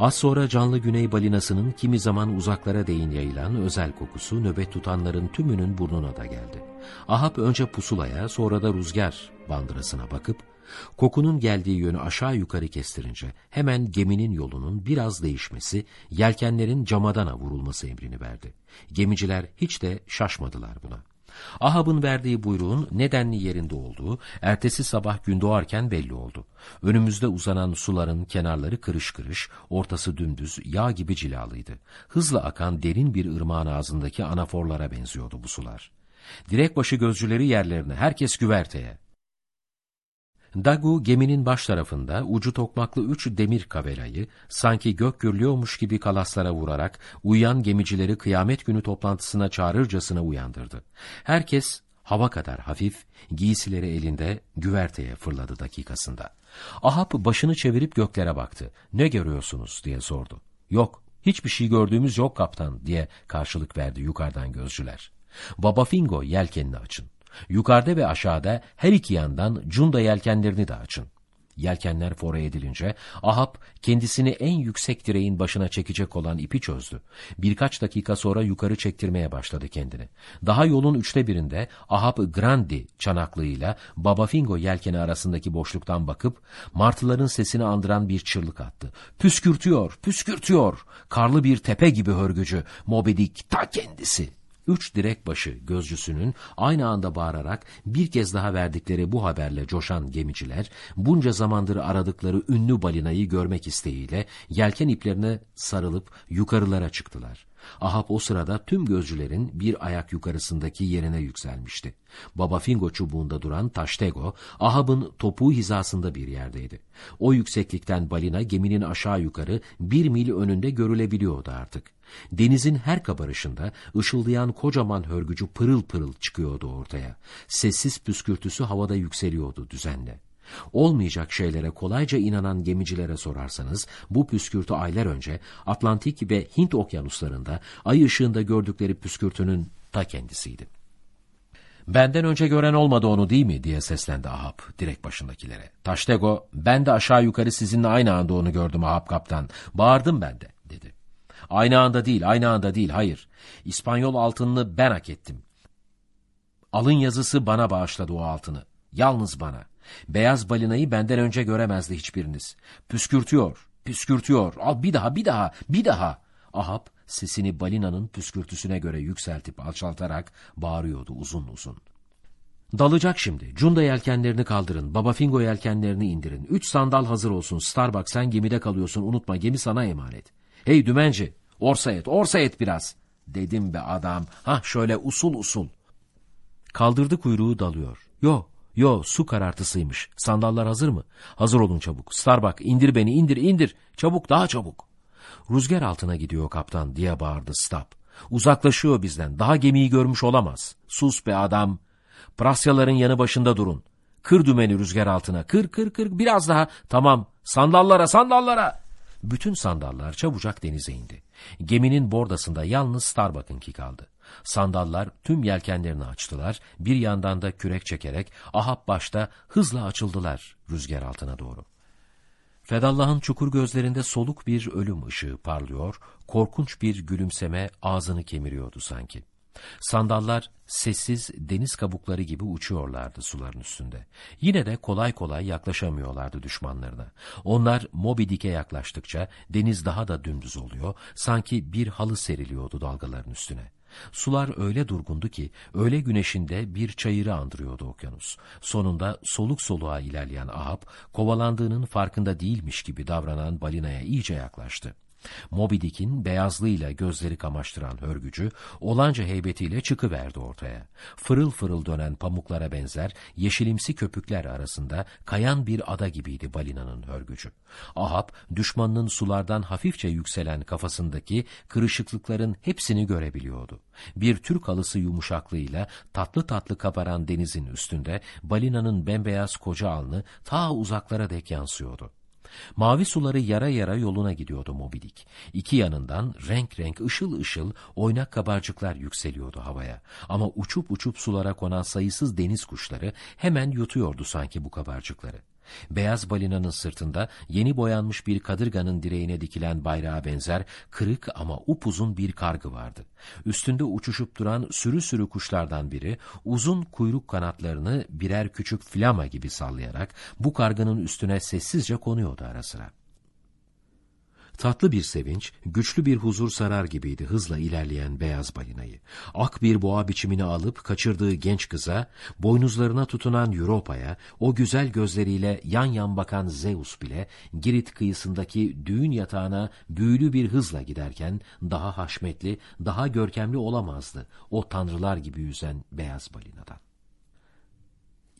Az sonra canlı güney balinasının kimi zaman uzaklara değin yayılan özel kokusu nöbet tutanların tümünün burnuna da geldi. Ahab önce pusulaya sonra da rüzgar bandırasına bakıp kokunun geldiği yönü aşağı yukarı kestirince hemen geminin yolunun biraz değişmesi, yelkenlerin camadana vurulması emrini verdi. Gemiciler hiç de şaşmadılar buna. Ahab'ın verdiği buyruğun nedenli yerinde olduğu ertesi sabah gün doğarken belli oldu. Önümüzde uzanan suların kenarları kırış kırış, ortası dümdüz, yağ gibi cilalıydı. Hızla akan derin bir ırmağın ağzındaki anaforlara benziyordu bu sular. Direkbaşı gözcüleri yerlerine, herkes güverteye. Dagu geminin baş tarafında ucu tokmaklı üç demir kabelayı sanki gök gürlüyormuş gibi kalaslara vurarak uyuyan gemicileri kıyamet günü toplantısına çağırırcasına uyandırdı. Herkes hava kadar hafif, giysileri elinde güverteye fırladı dakikasında. Ahab başını çevirip göklere baktı. Ne görüyorsunuz diye sordu. Yok, hiçbir şey gördüğümüz yok kaptan diye karşılık verdi yukarıdan gözcüler. Baba Fingo yelkenini açın. Yukarıda ve aşağıda her iki yandan cunda yelkenlerini de açın. Yelkenler fora edilince Ahab kendisini en yüksek direğin başına çekecek olan ipi çözdü. Birkaç dakika sonra yukarı çektirmeye başladı kendini. Daha yolun üçte birinde Ahab Grandi çanaklığıyla Baba Fingo yelkeni arasındaki boşluktan bakıp martıların sesini andıran bir çırlık attı. Püskürtüyor, püskürtüyor. Karlı bir tepe gibi hörgücü. Mobedik ta kendisi. Üç direk başı gözcüsünün aynı anda bağırarak bir kez daha verdikleri bu haberle coşan gemiciler, bunca zamandır aradıkları ünlü balinayı görmek isteğiyle yelken iplerine sarılıp yukarılara çıktılar. Ahab o sırada tüm gözcülerin bir ayak yukarısındaki yerine yükselmişti. Baba Fingo çubuğunda duran Taştego, Ahab'ın topuğu hizasında bir yerdeydi. O yükseklikten balina geminin aşağı yukarı bir mil önünde görülebiliyordu artık. Denizin her kabarışında ışıldayan kocaman hörgücü pırıl pırıl çıkıyordu ortaya. Sessiz püskürtüsü havada yükseliyordu düzenle. Olmayacak şeylere kolayca inanan gemicilere sorarsanız bu püskürtü aylar önce Atlantik ve Hint okyanuslarında ay ışığında gördükleri püskürtünün ta kendisiydi. Benden önce gören olmadı onu değil mi diye seslendi Ahab direkt başındakilere. Taştego ben de aşağı yukarı sizinle aynı anda onu gördüm Ahab kaptan. Bağırdım ben de dedi. Aynı anda değil aynı anda değil hayır. İspanyol altınını ben hak ettim. Alın yazısı bana bağışladı o altını. Yalnız bana. Beyaz balinayı benden önce göremezdi hiçbiriniz. Püskürtüyor, püskürtüyor. Al bir daha, bir daha, bir daha. Ahab sesini balinanın püskürtüsüne göre yükseltip alçaltarak bağırıyordu uzun uzun. Dalacak şimdi. Cunda yelkenlerini kaldırın. Baba Fingo yelkenlerini indirin. Üç sandal hazır olsun. Starbuck sen gemide kalıyorsun. Unutma gemi sana emanet. Hey dümenci. Orsa et, orsa et biraz. Dedim be adam. Ha şöyle usul usul. Kaldırdı kuyruğu dalıyor. Yo, Yo su karartısıymış. Sandallar hazır mı? Hazır olun çabuk. Starbuck indir beni indir indir. Çabuk daha çabuk. Rüzgar altına gidiyor kaptan diye bağırdı Stab. Uzaklaşıyor bizden. Daha gemiyi görmüş olamaz. Sus be adam. Prasyaların yanı başında durun. Kır dümeni rüzgar altına. Kır kır kır biraz daha. Tamam sandallara sandallara. Bütün sandallar çabucak denize indi. Geminin bordasında yalnız Starbuck'ınki kaldı. Sandallar tüm yelkenlerini açtılar, bir yandan da kürek çekerek Ahab başta hızla açıldılar rüzgar altına doğru. Fedallah'ın çukur gözlerinde soluk bir ölüm ışığı parlıyor, korkunç bir gülümseme ağzını kemiriyordu sanki. Sandallar sessiz deniz kabukları gibi uçuyorlardı suların üstünde. Yine de kolay kolay yaklaşamıyorlardı düşmanlarına. Onlar Moby Dick'e yaklaştıkça deniz daha da dümdüz oluyor, sanki bir halı seriliyordu dalgaların üstüne. Sular öyle durgundu ki, öyle güneşinde bir çayırı andırıyordu okyanus. Sonunda soluk soluğa ilerleyen Ahab, kovalandığının farkında değilmiş gibi davranan balinaya iyice yaklaştı. Moby Dick'in beyazlığıyla gözleri kamaştıran hörgücü, olanca heybetiyle çıkıverdi ortaya. Fırıl fırıl dönen pamuklara benzer yeşilimsi köpükler arasında kayan bir ada gibiydi balinanın hörgücü. Ahab, düşmanının sulardan hafifçe yükselen kafasındaki kırışıklıkların hepsini görebiliyordu. Bir Türk halısı yumuşaklığıyla tatlı tatlı kabaran denizin üstünde balinanın bembeyaz koca alnı ta uzaklara dek yansıyordu. Mavi suları yara yara yoluna gidiyordu Mobidik. İki yanından renk renk ışıl ışıl oynak kabarcıklar yükseliyordu havaya. Ama uçup uçup sulara konan sayısız deniz kuşları hemen yutuyordu sanki bu kabarcıkları. Beyaz balinanın sırtında yeni boyanmış bir kadırganın direğine dikilen bayrağa benzer kırık ama upuzun bir kargı vardı. Üstünde uçuşup duran sürü sürü kuşlardan biri uzun kuyruk kanatlarını birer küçük flama gibi sallayarak bu kargının üstüne sessizce konuyordu ara sıra. Tatlı bir sevinç, güçlü bir huzur sarar gibiydi hızla ilerleyen beyaz balinayı. Ak bir boğa biçimini alıp kaçırdığı genç kıza, boynuzlarına tutunan Europa'ya, o güzel gözleriyle yan yan bakan Zeus bile, Girit kıyısındaki düğün yatağına büyülü bir hızla giderken, daha haşmetli, daha görkemli olamazdı o tanrılar gibi yüzen beyaz balinadan.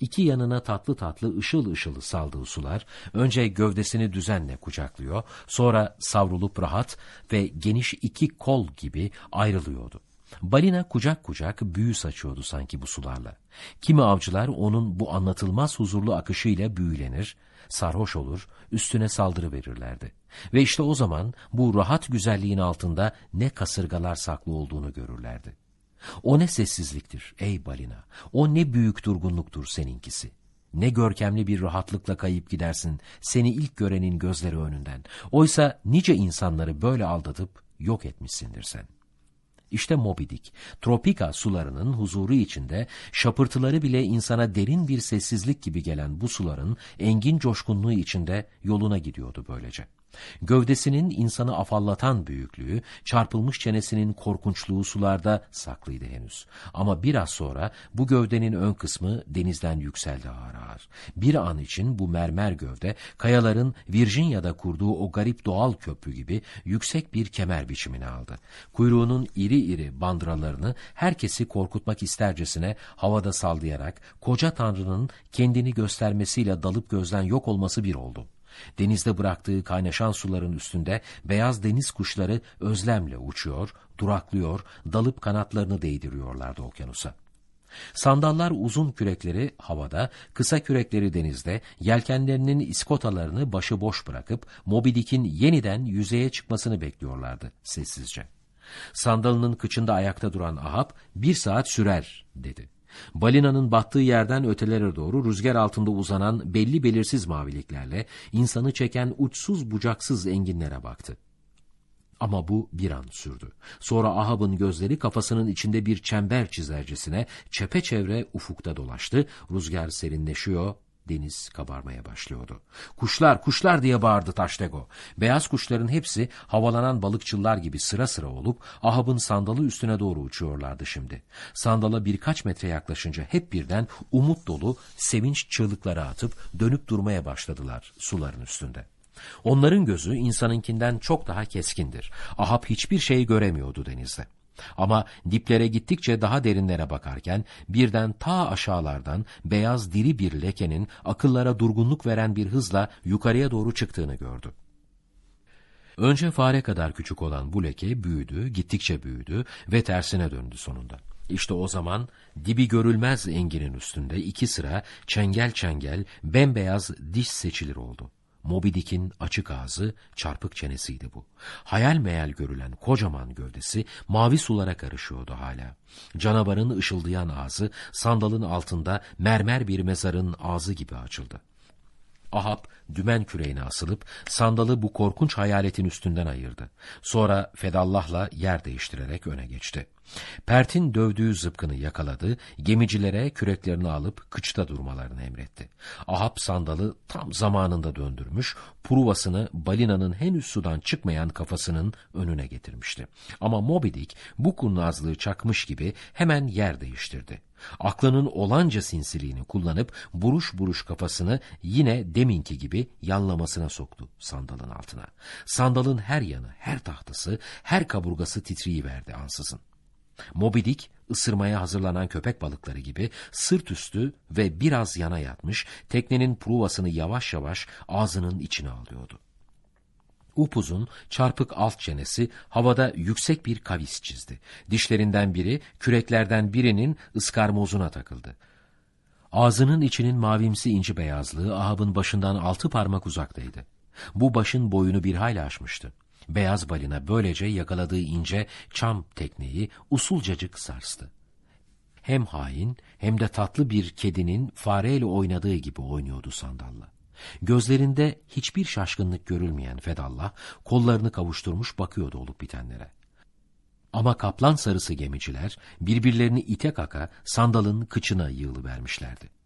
İki yanına tatlı tatlı ışıl ışıl saldığı sular, önce gövdesini düzenle kucaklıyor, sonra savrulup rahat ve geniş iki kol gibi ayrılıyordu. Balina kucak kucak büyü saçıyordu sanki bu sularla. Kimi avcılar onun bu anlatılmaz huzurlu akışıyla büyülenir, sarhoş olur, üstüne saldırı verirlerdi. Ve işte o zaman bu rahat güzelliğin altında ne kasırgalar saklı olduğunu görürlerdi. O ne sessizliktir ey balina, o ne büyük durgunluktur seninkisi. Ne görkemli bir rahatlıkla kayıp gidersin seni ilk görenin gözleri önünden. Oysa nice insanları böyle aldatıp yok etmişsindir sen. İşte Moby Dick, tropika sularının huzuru içinde şapırtıları bile insana derin bir sessizlik gibi gelen bu suların engin coşkunluğu içinde yoluna gidiyordu böylece. Gövdesinin insanı afallatan büyüklüğü, çarpılmış çenesinin korkunçluğu sularda saklıydı henüz. Ama biraz sonra bu gövdenin ön kısmı denizden yükseldi ağır ağır. Bir an için bu mermer gövde, kayaların Virginia'da kurduğu o garip doğal köprü gibi yüksek bir kemer biçimini aldı. Kuyruğunun iri iri bandralarını herkesi korkutmak istercesine havada sallayarak, koca tanrının kendini göstermesiyle dalıp gözden yok olması bir oldu. Denizde bıraktığı kaynaşan suların üstünde beyaz deniz kuşları özlemle uçuyor, duraklıyor, dalıp kanatlarını değdiriyorlardı okyanusa. Sandallar uzun kürekleri havada, kısa kürekleri denizde, yelkenlerinin iskotalarını başıboş bırakıp Moby Dick'in yeniden yüzeye çıkmasını bekliyorlardı sessizce. Sandalının kıçında ayakta duran Ahab bir saat sürer dedi. Balinanın battığı yerden ötelere doğru rüzgar altında uzanan belli belirsiz maviliklerle insanı çeken uçsuz bucaksız enginlere baktı. Ama bu bir an sürdü. Sonra Ahab'ın gözleri kafasının içinde bir çember çizercesine çepeçevre ufukta dolaştı. Rüzgar serinleşiyor, deniz kabarmaya başlıyordu. Kuşlar, kuşlar diye bağırdı Taştego. Beyaz kuşların hepsi havalanan balıkçılar gibi sıra sıra olup Ahab'ın sandalı üstüne doğru uçuyorlardı şimdi. Sandala birkaç metre yaklaşınca hep birden umut dolu sevinç çığlıkları atıp dönüp durmaya başladılar suların üstünde. Onların gözü insanınkinden çok daha keskindir. Ahab hiçbir şey göremiyordu denizde. Ama diplere gittikçe daha derinlere bakarken birden ta aşağılardan beyaz diri bir lekenin akıllara durgunluk veren bir hızla yukarıya doğru çıktığını gördü. Önce fare kadar küçük olan bu leke büyüdü, gittikçe büyüdü ve tersine döndü sonunda. İşte o zaman dibi görülmez enginin üstünde iki sıra çengel çengel bembeyaz diş seçilir oldu. Moby Dick'in açık ağzı, çarpık çenesiydi bu. Hayal meyal görülen kocaman gövdesi mavi sulara karışıyordu hala. Canavarın ışıldayan ağzı sandalın altında mermer bir mezarın ağzı gibi açıldı. Ahab dümen küreğine asılıp sandalı bu korkunç hayaletin üstünden ayırdı. Sonra Fedallah'la yer değiştirerek öne geçti. Pert'in dövdüğü zıpkını yakaladı, gemicilere küreklerini alıp kıçta durmalarını emretti. Ahab sandalı tam zamanında döndürmüş, pruvasını balinanın henüz sudan çıkmayan kafasının önüne getirmişti. Ama Moby Dick bu kurnazlığı çakmış gibi hemen yer değiştirdi. Aklının olanca sinsiliğini kullanıp buruş buruş kafasını yine deminki gibi yanlamasına soktu sandalın altına. Sandalın her yanı, her tahtası, her kaburgası titriyiverdi ansızın. Moby Dick, ısırmaya hazırlanan köpek balıkları gibi sırt üstü ve biraz yana yatmış, teknenin pruvasını yavaş yavaş ağzının içine alıyordu. Upuzun, çarpık alt çenesi havada yüksek bir kavis çizdi. Dişlerinden biri, küreklerden birinin ıskarmozuna takıldı. Ağzının içinin mavimsi inci beyazlığı Ahab'ın başından altı parmak uzaktaydı. Bu başın boyunu bir hayli aşmıştı. Beyaz balina böylece yakaladığı ince çam tekneyi usulcacık sarstı. Hem hain hem de tatlı bir kedinin fareyle oynadığı gibi oynuyordu sandalla. Gözlerinde hiçbir şaşkınlık görülmeyen Fedallah, kollarını kavuşturmuş bakıyordu olup bitenlere. Ama kaplan sarısı gemiciler birbirlerini ite kaka sandalın kıçına yığılıvermişlerdi.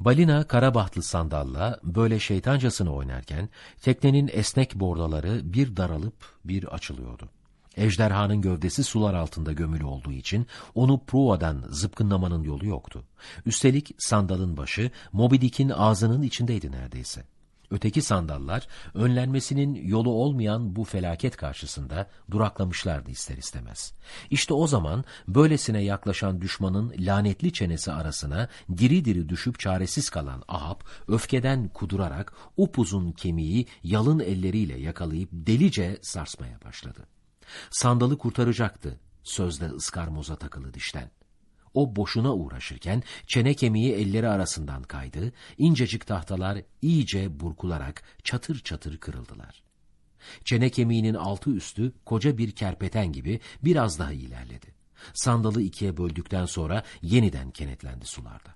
Balina karabahtlı sandalla böyle şeytancasını oynarken teknenin esnek bordaları bir daralıp bir açılıyordu. Ejderhanın gövdesi sular altında gömülü olduğu için onu provadan zıpkınlamanın yolu yoktu. Üstelik sandalın başı Moby Dick'in ağzının içindeydi neredeyse. Öteki sandallar önlenmesinin yolu olmayan bu felaket karşısında duraklamışlardı ister istemez. İşte o zaman böylesine yaklaşan düşmanın lanetli çenesi arasına diri diri düşüp çaresiz kalan Ahab öfkeden kudurarak upuzun kemiği yalın elleriyle yakalayıp delice sarsmaya başladı. Sandalı kurtaracaktı sözde ıskarmoza takılı dişten. O boşuna uğraşırken çene kemiği elleri arasından kaydı, incecik tahtalar iyice burkularak çatır çatır kırıldılar. Çene kemiğinin altı üstü koca bir kerpeten gibi biraz daha ilerledi. Sandalı ikiye böldükten sonra yeniden kenetlendi sularda.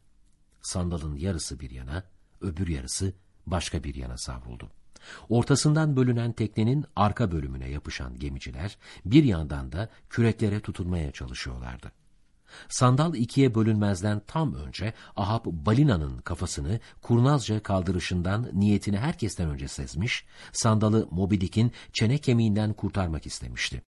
Sandalın yarısı bir yana, öbür yarısı başka bir yana savruldu. Ortasından bölünen teknenin arka bölümüne yapışan gemiciler bir yandan da küreklere tutunmaya çalışıyorlardı. Sandal ikiye bölünmezden tam önce Ahab balinanın kafasını kurnazca kaldırışından niyetini herkesten önce sezmiş, sandalı Moby Dick'in çene kemiğinden kurtarmak istemişti.